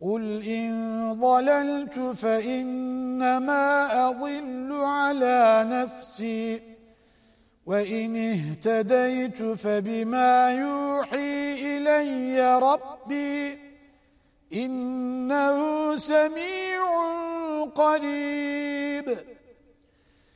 قل إن ضللت فإنما أضل على نفسي وإن اهتديت فبما يوحي إلي ربي إنه سميع قريب